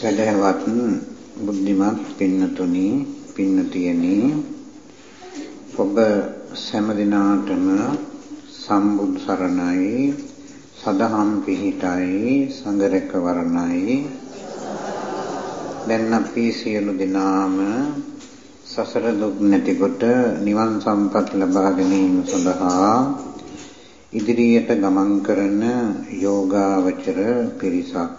සදහවත් බුද්ධිමත් පින්නතුනි පින්නතියනි ඔබ සෑම දිනාටම සම්බුද් සරණයි සදහම් පිහිටයි සංගරක වරණයි. දැන් අපි සියලු දෙනාම සසර දුක් නැතිකොට නිවන් සම්පත් ලබා ගැනීම සඳහා ඉදිරියට ගමන් කරන යෝගාවචර පිරිසක්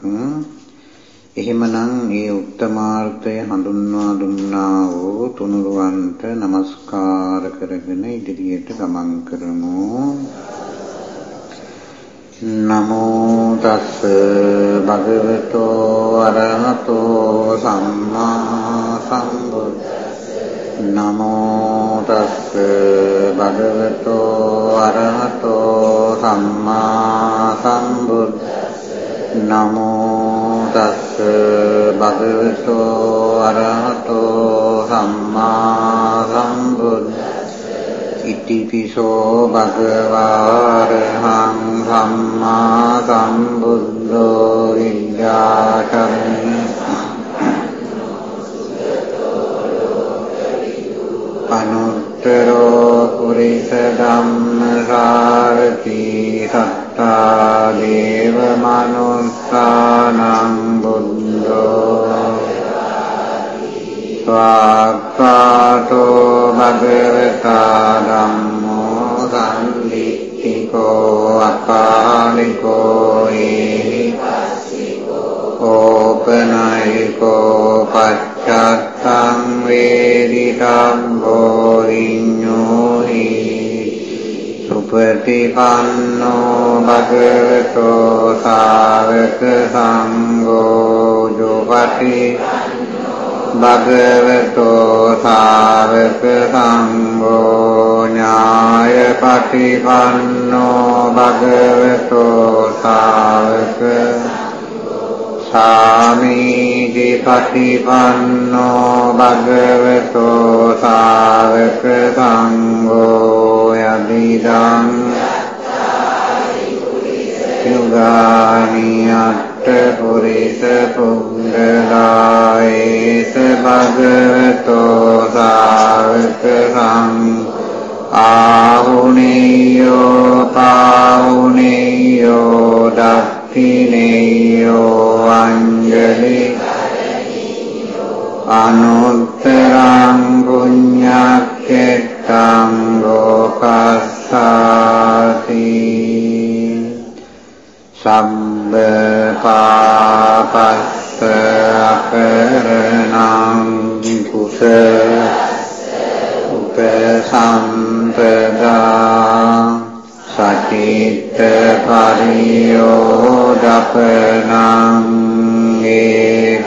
එහෙමනම් ඒ උත්තමාර්ථය හඳුන්වා දුන්නා වූ තුනුරුවන්ට নমස්කාර කරගෙන ඉදිරියට ගමන් කරමු. නමෝ තස් භගවතෝ අරහතෝ සම්මා සම්බුද්දස්ස. නමෝ තස් භගවතෝ අරහතෝ සම්මා සම්බුද්දස්ස. නමෝ තස් භගවතෝ අරහතෝ සම්මා සම්බුද්දස්ස ඉතිපිසෝ භගවාරහං සම්මා සම්බුද්ධෝ විද්‍යාචරණ අනුත්තරෝ පුරිස ධම්මසාරති මනුස්සානං බුද්ධෝ ස්වාක්ඛාතෝ භගවතා ධම්මෝ සම්දිත්තිකෝ අකාලිකෝ ඕපනයිකෝ පච්චත්තං වේදිතං බෝරිඤ්ඤෝහි සුපටිපන්නෝ භගවතෝ සාවක සංඝෝ ජෝපටි භගවතෝ සාවක සංඝෝ ඥාය පටිපන්නෝ භගවතෝ සාවක සාමීති පටිපන්නෝ භගවතෝ සාවක සංඝෝ යදිදං යුගානියත් පුරිස පුංගලායේස භගවතෝ සාවක සං ආහුනේයෝ පාහුනේයෝ දක්ඛිනේයෝ අංජලි අනුත්තරං පුඤ්ඤක්ඛෙත්තං ලෝකස්සාති සම්බ පාපස්ස අකරණං කුස උපසම්පදා සචිත්ත පරියෝදපනං ඒ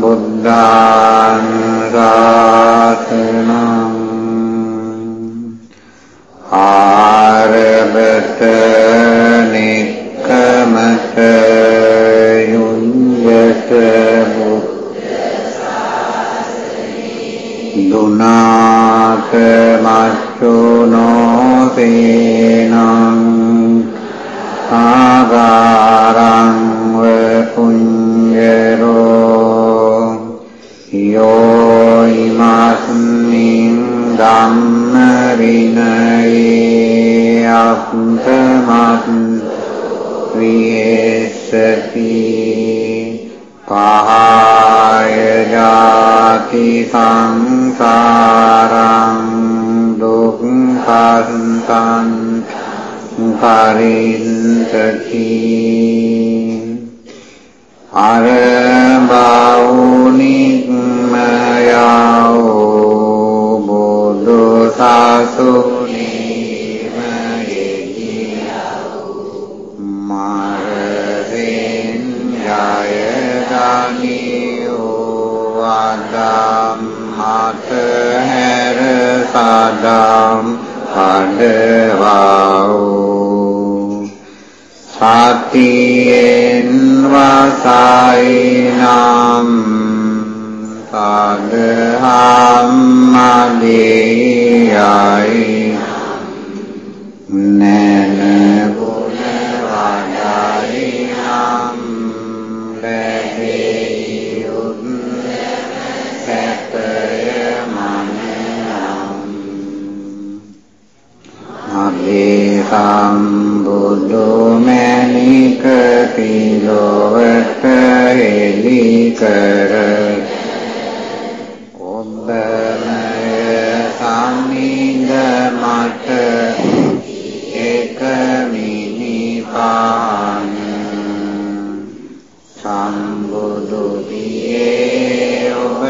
බුද්ධාන් රාතනං මච්චුනෝ සේනං ආගාරං වපුඤ්ජරෝ යෝ ඉමස්මින් ධම්මරිනයේ අක්තමත් විහෙසති පහය ජාති සංසාරං දුක්ඛන්තං පරින්තති අර බෞනික්මයෝ බුදු සසුනි හැර සාදම් පඬවෝ සතියෙන් වසයිනම් සදහම් මදේයයි. සම්බුදු මැණික පිලොවට එලි කර ඔබමය සම්නිද මට එක මිනිපාන. සම්බුදු පියේ ඔබ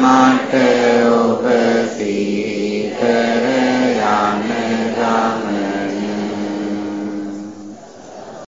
මට ඔබ සීකර යන්නදා